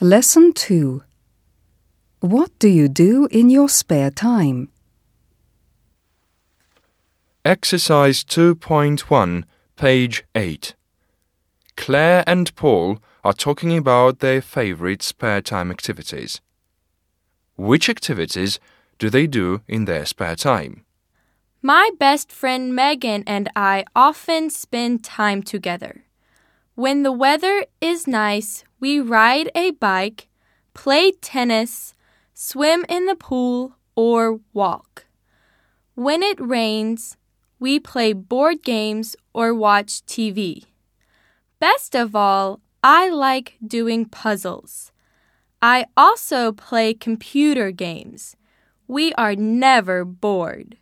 Lesson 2 What do you do in your spare time? Exercise 2.1, page 8. Claire and Paul are talking about their favorite spare time activities. Which activities do they do in their spare time? My best friend Megan and I often spend time together. When the weather is nice, we ride a bike, play tennis, swim in the pool, or walk. When it rains, we play board games or watch TV. Best of all, I like doing puzzles. I also play computer games. We are never bored.